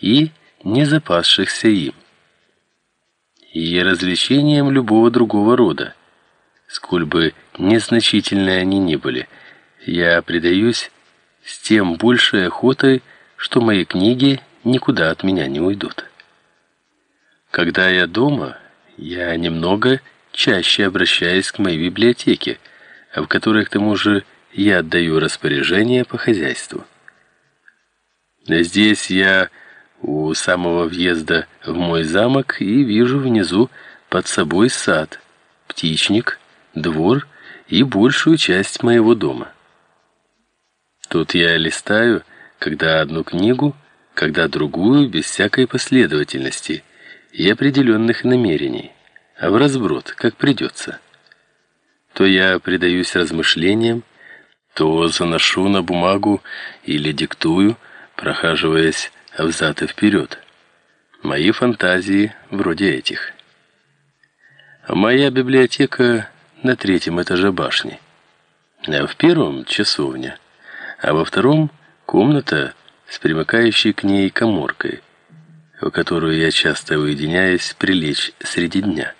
и не запасшихся им, и развлечениям любого другого рода, сколь бы незначительны они ни были, я предаюсь с тем большей охотой, что мои книги никуда от меня не уйдут. Когда я дома, я немного чаще обращаюсь к моей библиотеке, в которой к тому же я отдаю распоряжения по хозяйству. Здесь я у самого въезда в мой замок и вижу внизу под собой сад, птичник, двор и большую часть моего дома. Тут я листаю, когда одну книгу, когда другую, без всякой последовательности и определенных намерений, а в разброд, как придется. То я предаюсь размышлениям, то заношу на бумагу или диктую, прохаживаясь взад и вперед. Мои фантазии вроде этих. Моя библиотека на третьем этаже башни. В первом часовня, а во втором комната с примыкающей к ней каморкой, в которую я часто уединяюсь прилечь среди дня.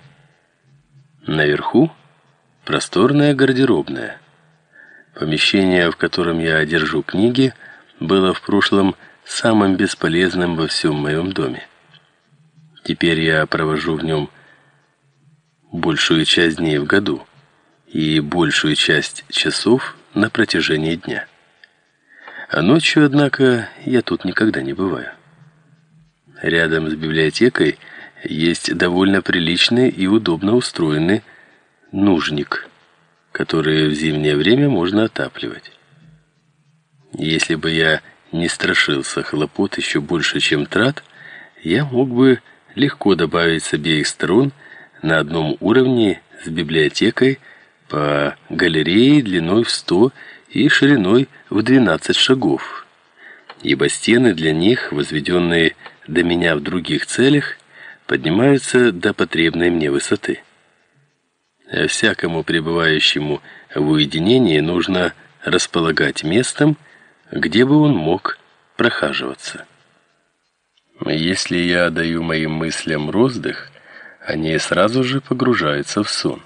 Наверху просторная гардеробная. Помещение, в котором я держу книги, было в прошлом самым бесполезным во всем моем доме. Теперь я провожу в нем большую часть дней в году и большую часть часов на протяжении дня. А ночью, однако, я тут никогда не бываю. Рядом с библиотекой есть довольно приличный и удобно устроенный нужник, который в зимнее время можно отапливать. Если бы я не страшился хлопот еще больше, чем трат, я мог бы легко добавить с обеих сторон на одном уровне с библиотекой по галерее длиной в 100 и шириной в 12 шагов, ибо стены для них, возведенные до меня в других целях, поднимаются до потребной мне высоты. А всякому пребывающему в уединении нужно располагать местом, где бы он мог прохаживаться. Если я даю моим мыслям роздых, они сразу же погружаются в сон.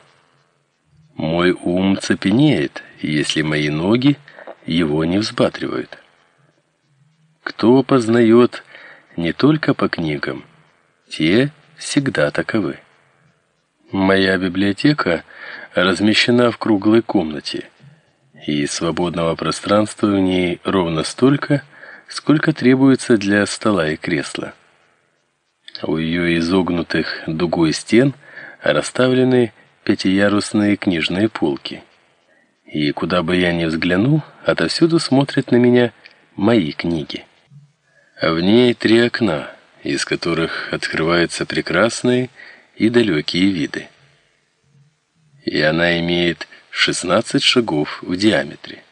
Мой ум цепенеет, если мои ноги его не взбатривают. Кто познает не только по книгам, те всегда таковы. Моя библиотека размещена в круглой комнате и свободного пространства в ней ровно столько, сколько требуется для стола и кресла. У ее изогнутых дугой стен расставлены пятиярусные книжные полки. И куда бы я ни взглянул, отовсюду смотрят на меня мои книги. В ней три окна, из которых открываются прекрасные и далекие виды. И она имеет 16 шагов в диаметре.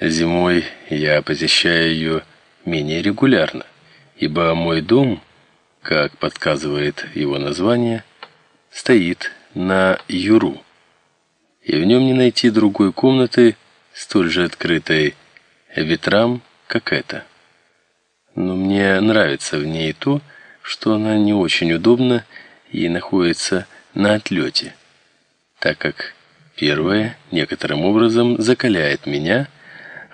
Зимой я посещаю ее менее регулярно, ибо мой дом, как подсказывает его название, стоит на юру, и в нем не найти другой комнаты, столь же открытой ветрам, как эта. Но мне нравится в ней то, что она не очень удобна и находится на отлете, так как Первое некоторым образом закаляет меня,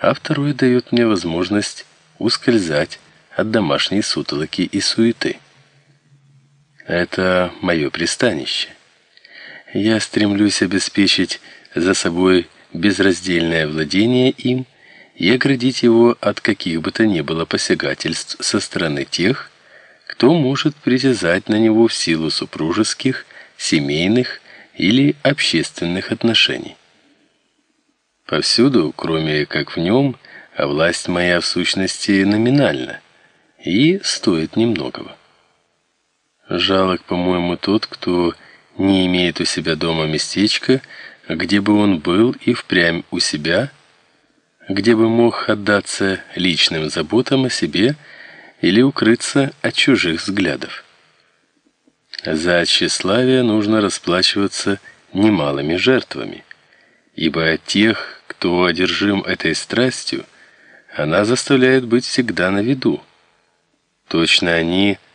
а второе дает мне возможность ускользать от домашней сутолоки и суеты. Это мое пристанище. Я стремлюсь обеспечить за собой безраздельное владение им и оградить его от каких бы то ни было посягательств со стороны тех, кто может притязать на него в силу супружеских, семейных или общественных отношений. Повсюду, кроме как в нем, а власть моя в сущности номинальна и стоит немногого. Жалок, по-моему, тот, кто не имеет у себя дома местечка, где бы он был и впрямь у себя, где бы мог отдаться личным заботам о себе или укрыться от чужих взглядов. За тщеславие нужно расплачиваться немалыми жертвами, ибо тех, кто одержим этой страстью, она заставляет быть всегда на виду, Точно они